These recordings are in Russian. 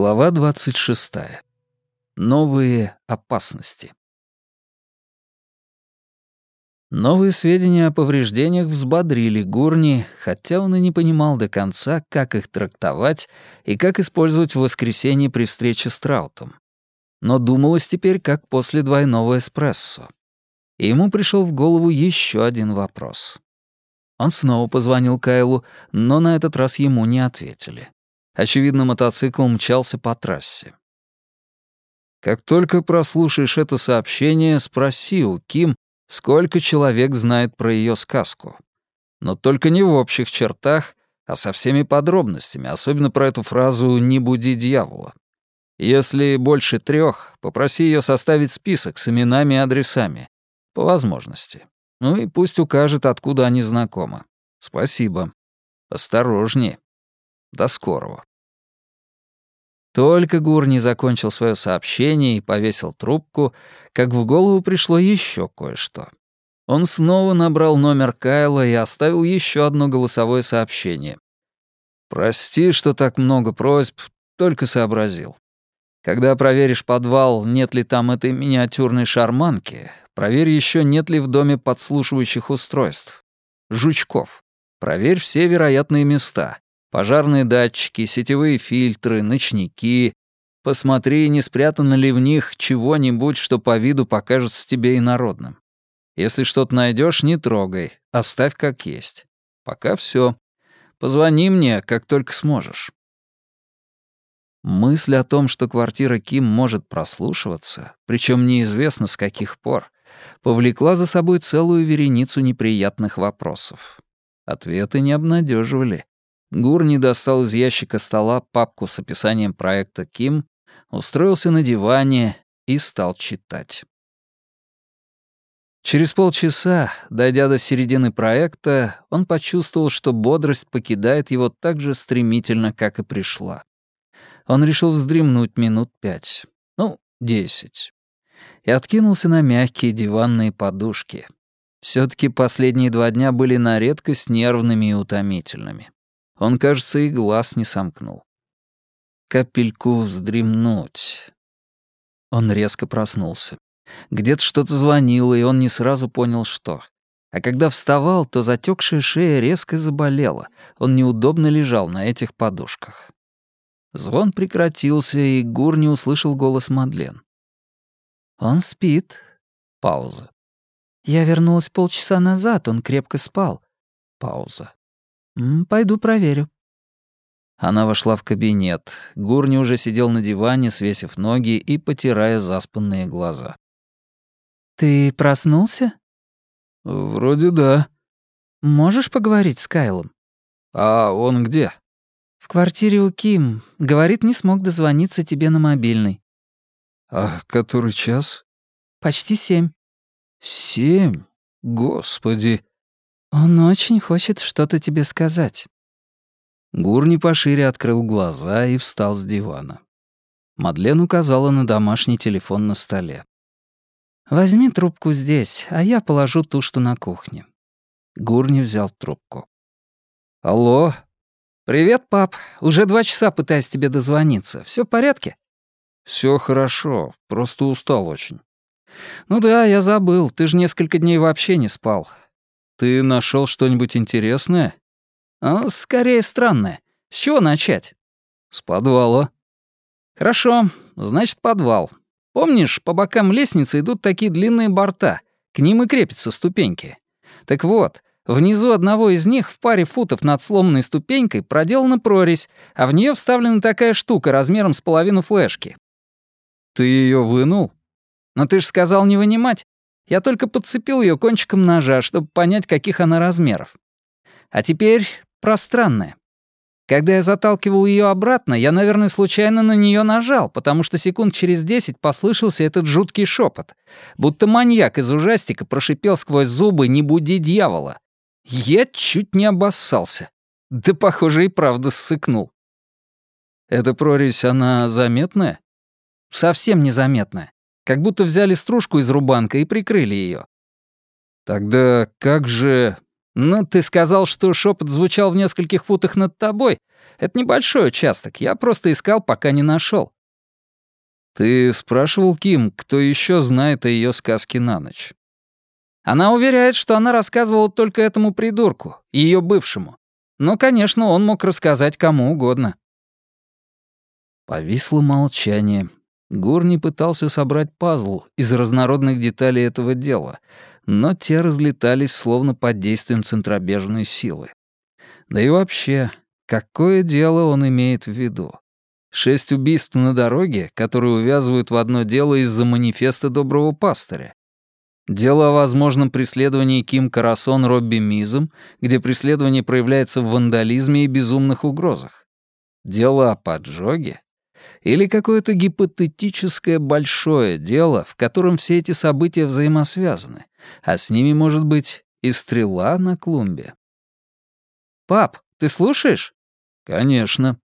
Глава 26. Новые опасности. Новые сведения о повреждениях взбодрили Гурни, хотя он и не понимал до конца, как их трактовать и как использовать в воскресенье при встрече с Траутом. Но думалось теперь, как после двойного эспрессо. И ему пришел в голову еще один вопрос. Он снова позвонил Кайлу, но на этот раз ему не ответили. Очевидно, мотоцикл мчался по трассе. Как только прослушаешь это сообщение, спроси у Ким, сколько человек знает про ее сказку. Но только не в общих чертах, а со всеми подробностями, особенно про эту фразу «не буди дьявола». Если больше трех, попроси ее составить список с именами и адресами. По возможности. Ну и пусть укажет, откуда они знакомы. Спасибо. Осторожнее. До скорого. Только Гур не закончил свое сообщение и повесил трубку, как в голову пришло еще кое-что. Он снова набрал номер Кайла и оставил еще одно голосовое сообщение. «Прости, что так много просьб, только сообразил. Когда проверишь подвал, нет ли там этой миниатюрной шарманки, проверь еще, нет ли в доме подслушивающих устройств. Жучков. Проверь все вероятные места. Пожарные датчики, сетевые фильтры, ночники. Посмотри, не спрятано ли в них чего-нибудь, что по виду покажется тебе инородным. Если что-то найдешь, не трогай, оставь как есть. Пока все. Позвони мне, как только сможешь. Мысль о том, что квартира Ким может прослушиваться, причем неизвестно с каких пор, повлекла за собой целую вереницу неприятных вопросов. Ответы не обнадеживали. Гурни достал из ящика стола папку с описанием проекта Ким, устроился на диване и стал читать. Через полчаса, дойдя до середины проекта, он почувствовал, что бодрость покидает его так же стремительно, как и пришла. Он решил вздремнуть минут пять, ну, десять, и откинулся на мягкие диванные подушки. все таки последние два дня были на редкость нервными и утомительными. Он, кажется, и глаз не сомкнул. Капельку вздремнуть. Он резко проснулся. Где-то что-то звонило, и он не сразу понял, что. А когда вставал, то затекшая шея резко заболела. Он неудобно лежал на этих подушках. Звон прекратился, и Гур не услышал голос Мадлен. «Он спит». Пауза. «Я вернулась полчаса назад, он крепко спал». Пауза. «Пойду проверю». Она вошла в кабинет. Гурни уже сидел на диване, свесив ноги и потирая заспанные глаза. «Ты проснулся?» «Вроде да». «Можешь поговорить с Кайлом?» «А он где?» «В квартире у Ким. Говорит, не смог дозвониться тебе на мобильный». «А который час?» «Почти семь». «Семь? Господи!» «Он очень хочет что-то тебе сказать». Гурни пошире открыл глаза и встал с дивана. Мадлен указала на домашний телефон на столе. «Возьми трубку здесь, а я положу ту, что на кухне». Гурни взял трубку. «Алло?» «Привет, пап. Уже два часа пытаюсь тебе дозвониться. Все в порядке?» Все хорошо, просто устал очень». «Ну да, я забыл. Ты же несколько дней вообще не спал. Ты нашел что-нибудь интересное? А, скорее странное. С чего начать? С подвала. Хорошо, значит, подвал. Помнишь, по бокам лестницы идут такие длинные борта. К ним и крепятся ступеньки. Так вот, внизу одного из них в паре футов над сломанной ступенькой проделана прорезь, а в нее вставлена такая штука размером с половину флешки. Ты ее вынул? Но ты же сказал не вынимать. Я только подцепил ее кончиком ножа, чтобы понять, каких она размеров. А теперь про странное. Когда я заталкивал ее обратно, я, наверное, случайно на нее нажал, потому что секунд через десять послышался этот жуткий шепот, будто маньяк из ужастика прошипел сквозь зубы «Не буди дьявола». Я чуть не обоссался. Да, похоже, и правда ссыкнул. Эта прорезь, она заметная? Совсем незаметная. Как будто взяли стружку из рубанка и прикрыли ее. Тогда как же... «Ну, ты сказал, что шепот звучал в нескольких футах над тобой. Это небольшой участок, я просто искал, пока не нашел. «Ты спрашивал Ким, кто еще знает о ее сказке на ночь?» Она уверяет, что она рассказывала только этому придурку, ее бывшему. Но, конечно, он мог рассказать кому угодно. Повисло молчание. Гурни пытался собрать пазл из разнородных деталей этого дела, но те разлетались словно под действием центробежной силы. Да и вообще, какое дело он имеет в виду? Шесть убийств на дороге, которые увязывают в одно дело из-за манифеста доброго пастыря. Дело о возможном преследовании Ким Карасон Робби Мизом, где преследование проявляется в вандализме и безумных угрозах. Дело о поджоге? Или какое-то гипотетическое большое дело, в котором все эти события взаимосвязаны, а с ними, может быть, и стрела на клумбе? «Пап, ты слушаешь?» «Конечно».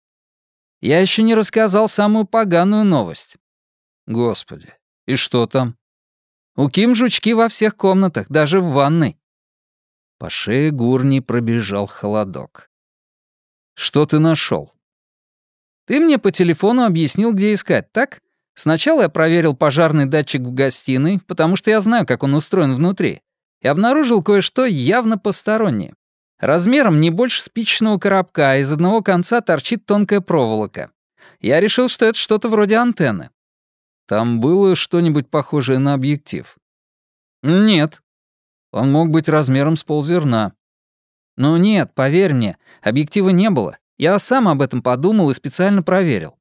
«Я еще не рассказал самую поганую новость». «Господи, и что там?» «У Ким жучки во всех комнатах, даже в ванной». По шее Гурни пробежал холодок. «Что ты нашел? Ты мне по телефону объяснил, где искать, так? Сначала я проверил пожарный датчик в гостиной, потому что я знаю, как он устроен внутри, и обнаружил кое-что явно постороннее. Размером не больше спичечного коробка, а из одного конца торчит тонкая проволока. Я решил, что это что-то вроде антенны. Там было что-нибудь похожее на объектив? Нет. Он мог быть размером с ползерна. Ну нет, поверь мне, объектива не было. Я сам об этом подумал и специально проверил.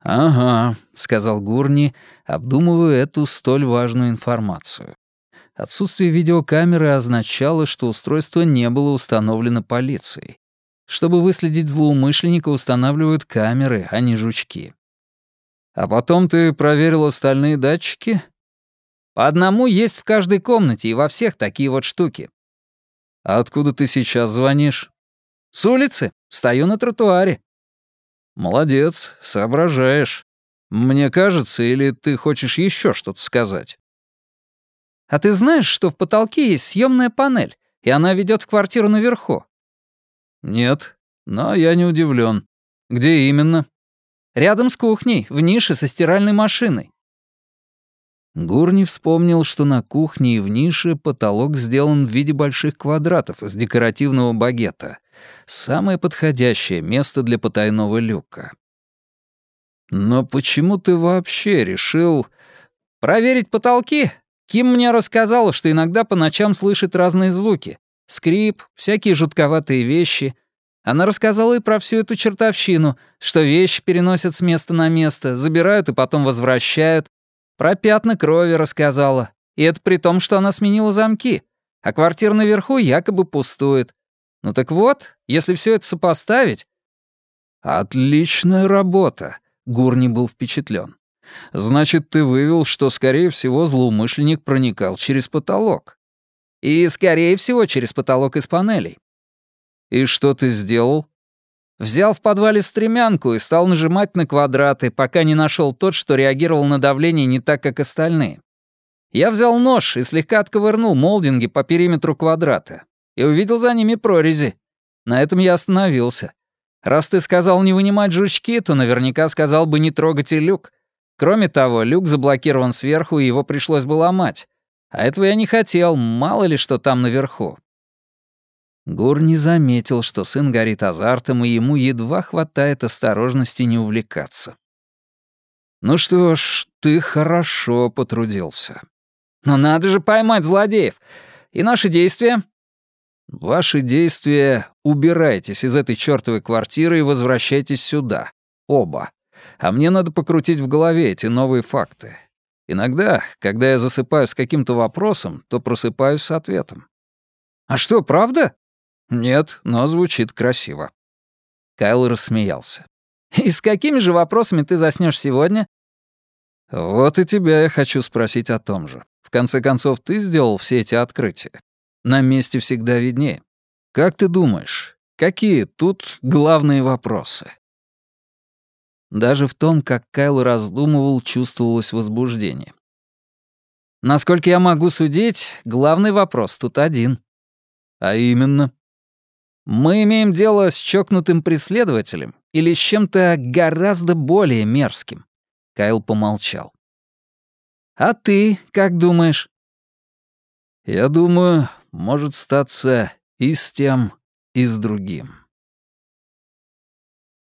«Ага», — сказал Гурни, обдумывая эту столь важную информацию. Отсутствие видеокамеры означало, что устройство не было установлено полицией. Чтобы выследить злоумышленника, устанавливают камеры, а не жучки. А потом ты проверил остальные датчики? По одному есть в каждой комнате и во всех такие вот штуки. А откуда ты сейчас звонишь? С улицы. Стою на тротуаре. Молодец, соображаешь. Мне кажется, или ты хочешь еще что-то сказать? А ты знаешь, что в потолке есть съемная панель, и она ведет в квартиру наверху? Нет, но я не удивлен. Где именно? Рядом с кухней, в нише со стиральной машиной. Гурни вспомнил, что на кухне и в нише потолок сделан в виде больших квадратов из декоративного багета. Самое подходящее место для потайного люка. Но почему ты вообще решил... Проверить потолки? Ким мне рассказала, что иногда по ночам слышит разные звуки. Скрип, всякие жутковатые вещи. Она рассказала и про всю эту чертовщину, что вещи переносят с места на место, забирают и потом возвращают. Про пятна крови рассказала. И это при том, что она сменила замки. А квартира наверху якобы пустует. Ну так вот, если все это сопоставить... «Отличная работа», — Гурни был впечатлен. «Значит, ты вывел, что, скорее всего, злоумышленник проникал через потолок». «И, скорее всего, через потолок из панелей. «И что ты сделал?» Взял в подвале стремянку и стал нажимать на квадраты, пока не нашел тот, что реагировал на давление не так, как остальные. Я взял нож и слегка отковырнул молдинги по периметру квадрата и увидел за ними прорези. На этом я остановился. Раз ты сказал не вынимать жучки, то наверняка сказал бы не трогать и люк. Кроме того, люк заблокирован сверху, и его пришлось бы ломать. А этого я не хотел, мало ли что там наверху. Гур не заметил, что сын горит азартом, и ему едва хватает осторожности не увлекаться. «Ну что ж, ты хорошо потрудился». «Но надо же поймать злодеев. И наши действия?» «Ваши действия — убирайтесь из этой чёртовой квартиры и возвращайтесь сюда. Оба. А мне надо покрутить в голове эти новые факты. Иногда, когда я засыпаю с каким-то вопросом, то просыпаюсь с ответом». «А что, правда?» «Нет, но звучит красиво». Кайл рассмеялся. «И с какими же вопросами ты заснешь сегодня?» «Вот и тебя я хочу спросить о том же. В конце концов, ты сделал все эти открытия. На месте всегда виднее. Как ты думаешь, какие тут главные вопросы?» Даже в том, как Кайл раздумывал, чувствовалось возбуждение. «Насколько я могу судить, главный вопрос тут один. А именно? Мы имеем дело с чокнутым преследователем или с чем-то гораздо более мерзким. Кайл помолчал. А ты как думаешь? Я думаю, может статься и с тем, и с другим.